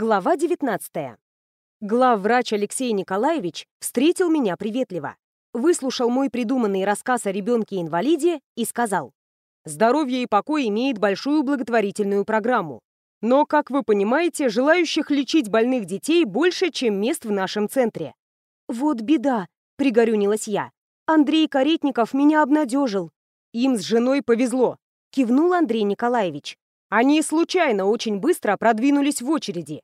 Глава 19. Главврач Алексей Николаевич встретил меня приветливо, выслушал мой придуманный рассказ о ребенке-инвалиде и сказал, «Здоровье и покой имеет большую благотворительную программу. Но, как вы понимаете, желающих лечить больных детей больше, чем мест в нашем центре». «Вот беда», — пригорюнилась я. «Андрей Каретников меня обнадежил». «Им с женой повезло», — кивнул Андрей Николаевич. Они случайно очень быстро продвинулись в очереди.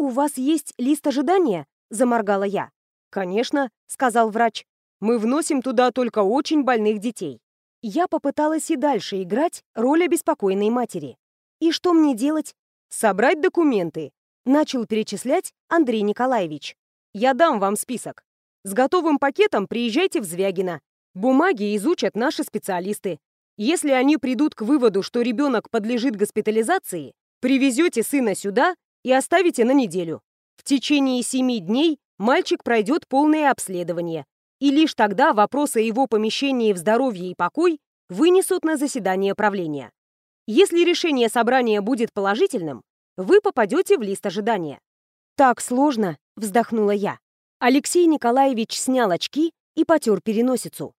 «У вас есть лист ожидания?» – заморгала я. «Конечно», – сказал врач. «Мы вносим туда только очень больных детей». Я попыталась и дальше играть роль обеспокоенной матери. «И что мне делать?» «Собрать документы», – начал перечислять Андрей Николаевич. «Я дам вам список. С готовым пакетом приезжайте в Звягино. Бумаги изучат наши специалисты. Если они придут к выводу, что ребенок подлежит госпитализации, привезете сына сюда и оставите на неделю. В течение семи дней мальчик пройдет полное обследование, и лишь тогда вопрос о его помещении в здоровье и покой вынесут на заседание правления. Если решение собрания будет положительным, вы попадете в лист ожидания. «Так сложно», — вздохнула я. Алексей Николаевич снял очки и потер переносицу.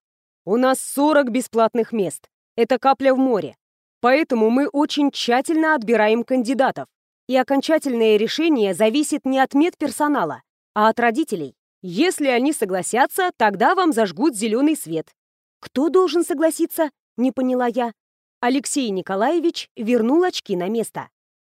«У нас 40 бесплатных мест это капля в море. Поэтому мы очень тщательно отбираем кандидатов. И окончательное решение зависит не от медперсонала, а от родителей. Если они согласятся, тогда вам зажгут зеленый свет. Кто должен согласиться? Не поняла я. Алексей Николаевич вернул очки на место.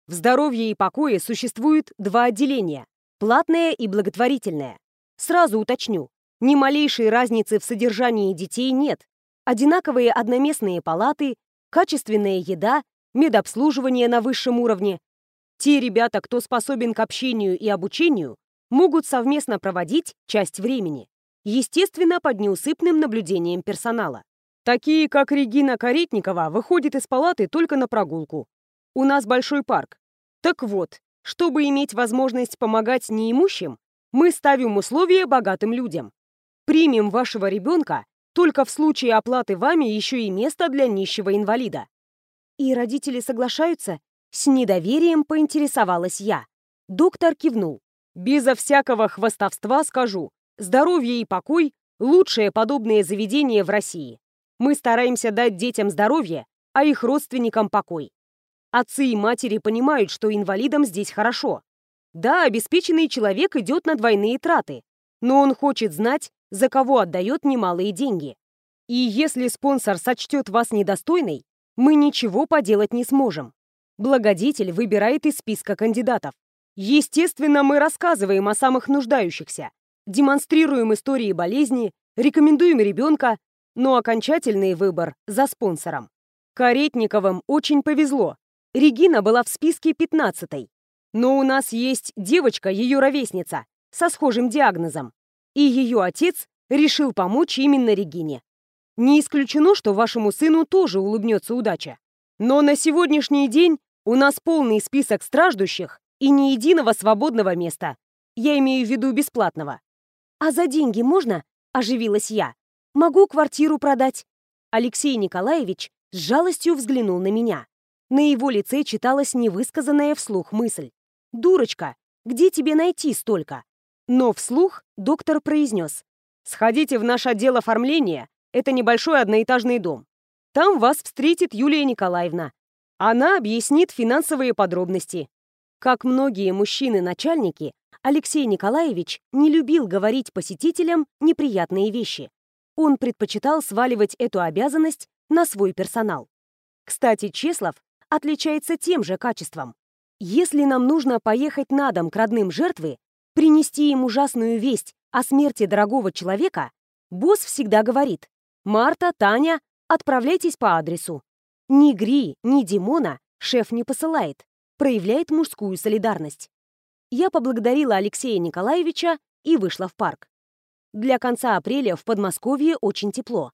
В здоровье и покое существует два отделения – платное и благотворительное. Сразу уточню, ни малейшей разницы в содержании детей нет, одинаковые одноместные палаты, качественная еда, медобслуживание на высшем уровне. Те ребята, кто способен к общению и обучению, могут совместно проводить часть времени, естественно, под неусыпным наблюдением персонала. Такие, как Регина Каретникова, выходят из палаты только на прогулку. У нас большой парк. Так вот, чтобы иметь возможность помогать неимущим, мы ставим условия богатым людям. Примем вашего ребенка только в случае оплаты вами еще и место для нищего инвалида. И родители соглашаются? С недоверием поинтересовалась я. Доктор кивнул. Безо всякого хвастовства скажу. Здоровье и покой – лучшее подобное заведение в России. Мы стараемся дать детям здоровье, а их родственникам покой. Отцы и матери понимают, что инвалидам здесь хорошо. Да, обеспеченный человек идет на двойные траты, но он хочет знать, за кого отдает немалые деньги. И если спонсор сочтет вас недостойной, мы ничего поделать не сможем. Благодетель выбирает из списка кандидатов. Естественно, мы рассказываем о самых нуждающихся, демонстрируем истории болезни, рекомендуем ребенка, но окончательный выбор за спонсором. Каретниковым очень повезло. Регина была в списке 15-й. Но у нас есть девочка, ее ровесница, со схожим диагнозом и ее отец решил помочь именно Регине. Не исключено, что вашему сыну тоже улыбнется удача. Но на сегодняшний день у нас полный список страждущих и ни единого свободного места. Я имею в виду бесплатного. «А за деньги можно?» – оживилась я. «Могу квартиру продать». Алексей Николаевич с жалостью взглянул на меня. На его лице читалась невысказанная вслух мысль. «Дурочка, где тебе найти столько?» Но вслух доктор произнес. «Сходите в наш отдел оформления, это небольшой одноэтажный дом. Там вас встретит Юлия Николаевна. Она объяснит финансовые подробности». Как многие мужчины-начальники, Алексей Николаевич не любил говорить посетителям неприятные вещи. Он предпочитал сваливать эту обязанность на свой персонал. Кстати, Чеслов отличается тем же качеством. Если нам нужно поехать на дом к родным жертвы, принести им ужасную весть о смерти дорогого человека, босс всегда говорит «Марта, Таня, отправляйтесь по адресу». Ни Гри, ни Димона шеф не посылает, проявляет мужскую солидарность. Я поблагодарила Алексея Николаевича и вышла в парк. Для конца апреля в Подмосковье очень тепло.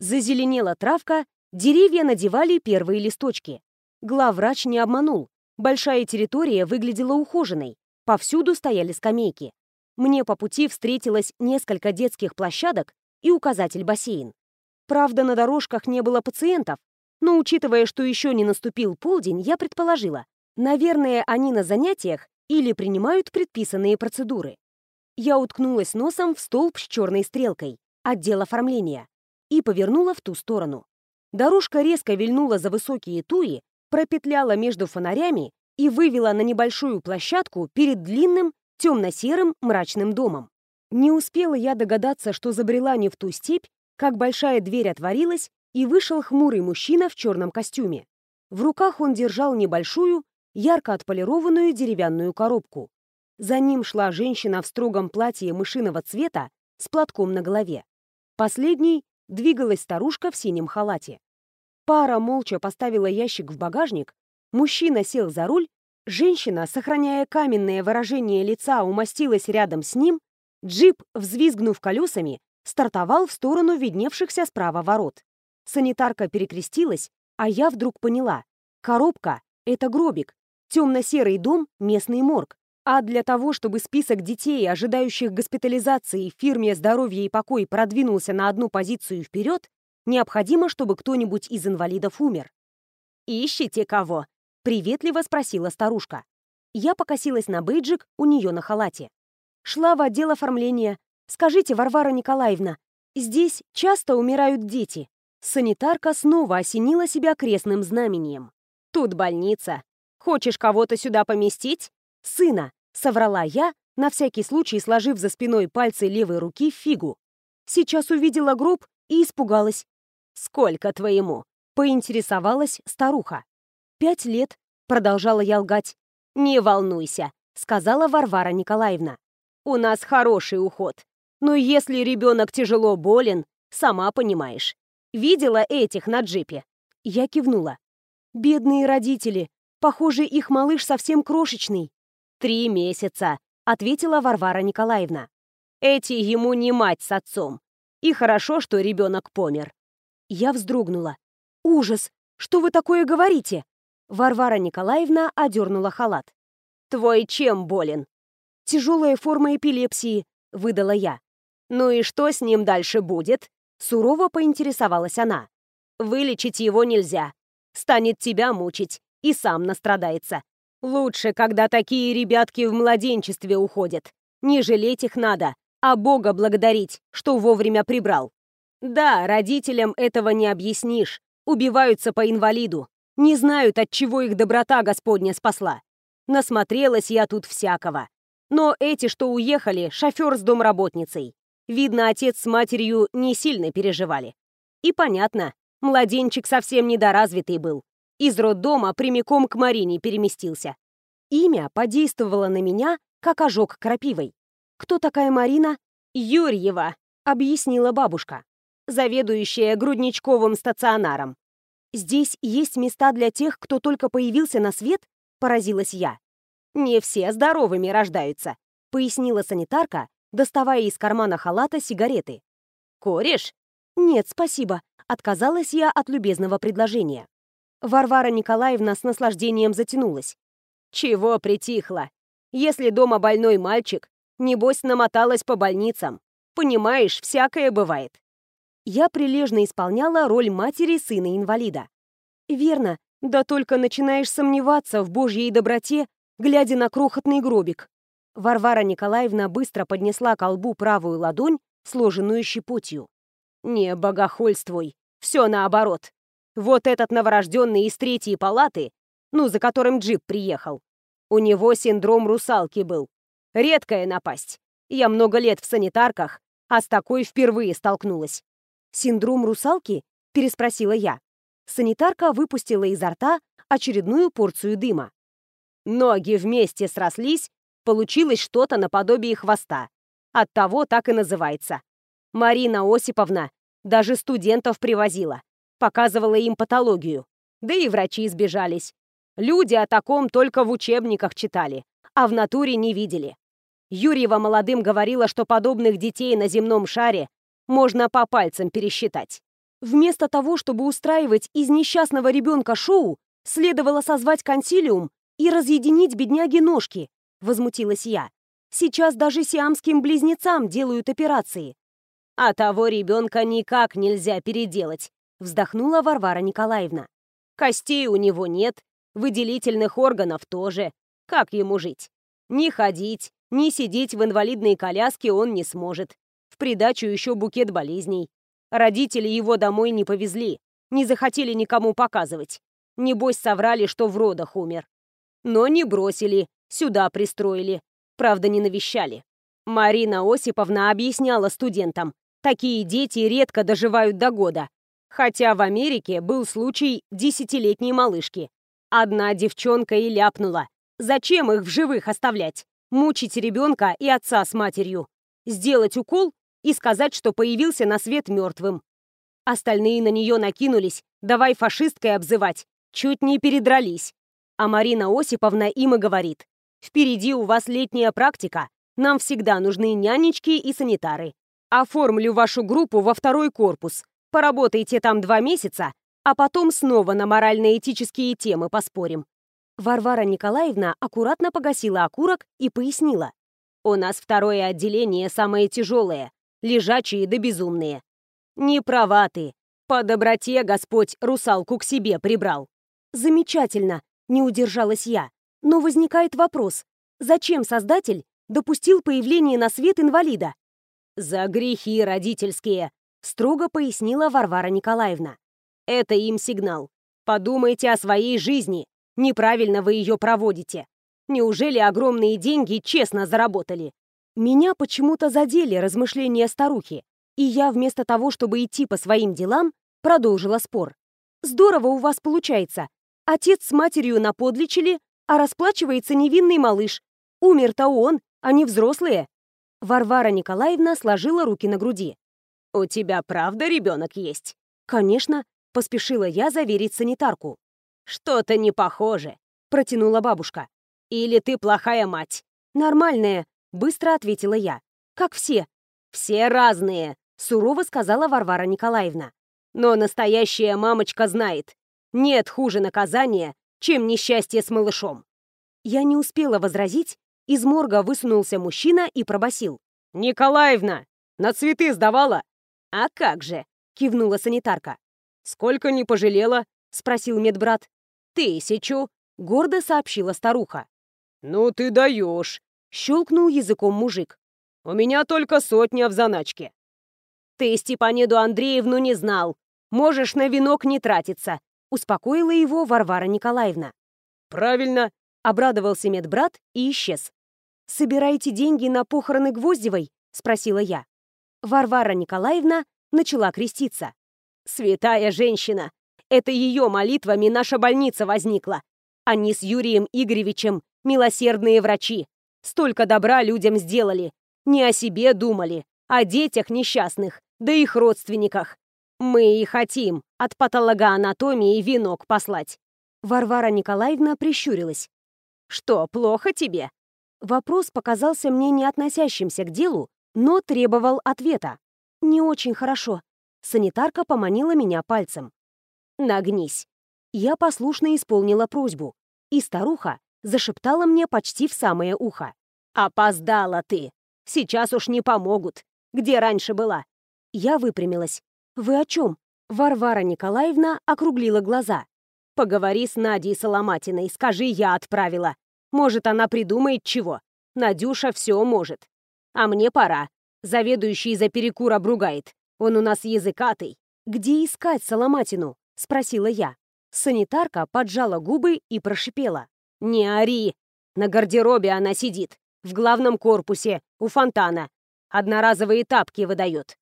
Зазеленела травка, деревья надевали первые листочки. Главврач не обманул. Большая территория выглядела ухоженной, Повсюду стояли скамейки. Мне по пути встретилось несколько детских площадок и указатель бассейн. Правда, на дорожках не было пациентов, но учитывая, что еще не наступил полдень, я предположила, наверное, они на занятиях или принимают предписанные процедуры. Я уткнулась носом в столб с черной стрелкой, отдел оформления, и повернула в ту сторону. Дорожка резко вильнула за высокие туи, пропетляла между фонарями и вывела на небольшую площадку перед длинным, темно-серым мрачным домом. Не успела я догадаться, что забрела не в ту степь, как большая дверь отворилась, и вышел хмурый мужчина в черном костюме. В руках он держал небольшую, ярко отполированную деревянную коробку. За ним шла женщина в строгом платье мышиного цвета с платком на голове. Последней двигалась старушка в синем халате. Пара молча поставила ящик в багажник, мужчина сел за руль, женщина, сохраняя каменное выражение лица, умостилась рядом с ним, джип, взвизгнув колесами, стартовал в сторону видневшихся справа ворот. Санитарка перекрестилась, а я вдруг поняла. Коробка — это гробик, темно-серый дом — местный морг. А для того, чтобы список детей, ожидающих госпитализации в фирме «Здоровье и покой» продвинулся на одну позицию вперед, необходимо, чтобы кто-нибудь из инвалидов умер. «Ищете кого?» — приветливо спросила старушка. Я покосилась на бейджик у нее на халате. Шла в отдел оформления. «Скажите, Варвара Николаевна, здесь часто умирают дети?» Санитарка снова осенила себя крестным знамением. «Тут больница. Хочешь кого-то сюда поместить?» «Сына», — соврала я, на всякий случай сложив за спиной пальцы левой руки фигу. Сейчас увидела гроб и испугалась. «Сколько твоему?» — поинтересовалась старуха. «Пять лет», — продолжала я лгать. «Не волнуйся», — сказала Варвара Николаевна. «У нас хороший уход. Но если ребенок тяжело болен, сама понимаешь. Видела этих на джипе?» Я кивнула. «Бедные родители. Похоже, их малыш совсем крошечный. «Три месяца», — ответила Варвара Николаевна. «Эти ему не мать с отцом. И хорошо, что ребенок помер». Я вздрогнула. «Ужас! Что вы такое говорите?» Варвара Николаевна одернула халат. «Твой чем болен?» «Тяжелая форма эпилепсии», — выдала я. «Ну и что с ним дальше будет?» Сурово поинтересовалась она. «Вылечить его нельзя. Станет тебя мучить и сам настрадается. Лучше, когда такие ребятки в младенчестве уходят. Не жалеть их надо, а Бога благодарить, что вовремя прибрал. Да, родителям этого не объяснишь. Убиваются по инвалиду. Не знают, от чего их доброта Господня спасла. Насмотрелась я тут всякого. Но эти, что уехали, шофер с домработницей. Видно, отец с матерью не сильно переживали. И понятно, младенчик совсем недоразвитый был. Из роддома прямиком к Марине переместился. Имя подействовало на меня, как ожог крапивой. «Кто такая Марина?» «Юрьева», — объяснила бабушка, заведующая грудничковым стационаром. «Здесь есть места для тех, кто только появился на свет?» — поразилась я. «Не все здоровыми рождаются», — пояснила санитарка, доставая из кармана халата сигареты. «Корешь?» «Нет, спасибо», — отказалась я от любезного предложения. Варвара Николаевна с наслаждением затянулась. «Чего притихла? Если дома больной мальчик, небось намоталась по больницам. Понимаешь, всякое бывает». Я прилежно исполняла роль матери сына-инвалида. «Верно, да только начинаешь сомневаться в Божьей доброте, глядя на крохотный гробик». Варвара Николаевна быстро поднесла к колбу правую ладонь, сложенную щепотью. «Не богохульствуй, все наоборот. Вот этот новорожденный из третьей палаты, ну, за которым джип приехал, у него синдром русалки был. Редкая напасть. Я много лет в санитарках, а с такой впервые столкнулась. «Синдром русалки?» — переспросила я. Санитарка выпустила изо рта очередную порцию дыма. Ноги вместе срослись, получилось что-то наподобие хвоста. Оттого так и называется. Марина Осиповна даже студентов привозила показывала им патологию. Да и врачи сбежались. Люди о таком только в учебниках читали, а в натуре не видели. Юрьева молодым говорила, что подобных детей на земном шаре можно по пальцам пересчитать. Вместо того, чтобы устраивать из несчастного ребенка шоу, следовало созвать консилиум и разъединить бедняги ножки, возмутилась я. Сейчас даже сиамским близнецам делают операции. А того ребенка никак нельзя переделать, Вздохнула Варвара Николаевна. Костей у него нет, выделительных органов тоже. Как ему жить? Ни ходить, ни сидеть в инвалидной коляске он не сможет. В придачу еще букет болезней. Родители его домой не повезли, не захотели никому показывать. Небось, соврали, что в родах умер. Но не бросили, сюда пристроили. Правда, не навещали. Марина Осиповна объясняла студентам, такие дети редко доживают до года. Хотя в Америке был случай десятилетней малышки. Одна девчонка и ляпнула. Зачем их в живых оставлять? Мучить ребенка и отца с матерью. Сделать укол и сказать, что появился на свет мертвым. Остальные на нее накинулись, давай фашисткой обзывать. Чуть не передрались. А Марина Осиповна им и говорит. Впереди у вас летняя практика. Нам всегда нужны нянечки и санитары. Оформлю вашу группу во второй корпус. Поработайте там два месяца, а потом снова на морально-этические темы поспорим. Варвара Николаевна аккуратно погасила окурок и пояснила. «У нас второе отделение самое тяжелое, лежачие да безумные. Не права ты. По доброте Господь русалку к себе прибрал». «Замечательно», — не удержалась я. Но возникает вопрос, зачем Создатель допустил появление на свет инвалида? «За грехи родительские», — строго пояснила Варвара Николаевна. «Это им сигнал. Подумайте о своей жизни, Неправильно вы ее проводите. Неужели огромные деньги честно заработали? Меня почему-то задели размышления старухи, и я вместо того, чтобы идти по своим делам, продолжила спор. Здорово у вас получается. Отец с матерью наподличили, а расплачивается невинный малыш. Умер-то он, а не взрослые. Варвара Николаевна сложила руки на груди. «У тебя правда ребенок есть?» «Конечно», — поспешила я заверить санитарку. «Что-то не похоже», — протянула бабушка. «Или ты плохая мать?» «Нормальная», — быстро ответила я. «Как все». «Все разные», — сурово сказала Варвара Николаевна. «Но настоящая мамочка знает. Нет хуже наказания, чем несчастье с малышом». Я не успела возразить, из морга высунулся мужчина и пробасил: «Николаевна, на цветы сдавала?» «А как же?» — кивнула санитарка. «Сколько не пожалела?» — спросил медбрат. «Тысячу», — гордо сообщила старуха. «Ну ты даешь», — щелкнул языком мужик. «У меня только сотня в заначке». «Ты Степаниду Андреевну не знал. Можешь на венок не тратиться», — успокоила его Варвара Николаевна. «Правильно», — обрадовался медбрат и исчез. «Собираете деньги на похороны Гвоздевой?» — спросила я. Варвара Николаевна начала креститься. «Святая женщина! Это ее молитвами наша больница возникла. Они с Юрием Игоревичем милосердные врачи. Столько добра людям сделали. Не о себе думали, о детях несчастных, да их родственниках. Мы и хотим от патологоанатомии венок послать. Варвара Николаевна прищурилась. «Что, плохо тебе?» Вопрос показался мне не относящимся к делу, но требовал ответа. «Не очень хорошо». Санитарка поманила меня пальцем. «Нагнись». Я послушно исполнила просьбу, и старуха зашептала мне почти в самое ухо. «Опоздала ты! Сейчас уж не помогут! Где раньше была?» Я выпрямилась. «Вы о чем?» Варвара Николаевна округлила глаза. «Поговори с Надей Соломатиной, скажи, я отправила. Может, она придумает чего. Надюша все может. А мне пора. Заведующий за перекур обругает. Он у нас языкатый. Где искать Соломатину? — спросила я. Санитарка поджала губы и прошипела. «Не ори! На гардеробе она сидит. В главном корпусе, у фонтана. Одноразовые тапки выдает».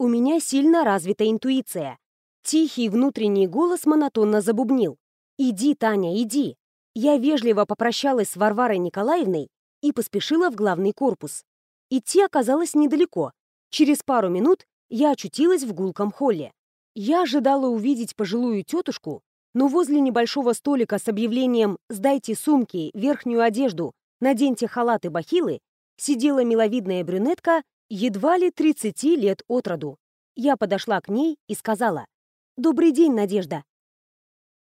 У меня сильно развита интуиция. Тихий внутренний голос монотонно забубнил. «Иди, Таня, иди!» Я вежливо попрощалась с Варварой Николаевной и поспешила в главный корпус. Идти оказалось недалеко. Через пару минут я очутилась в гулком холле. Я ожидала увидеть пожилую тетушку, но возле небольшого столика с объявлением «Сдайте сумки, верхнюю одежду, наденьте халаты бахилы» сидела миловидная брюнетка едва ли 30 лет от роду. Я подошла к ней и сказала «Добрый день, Надежда.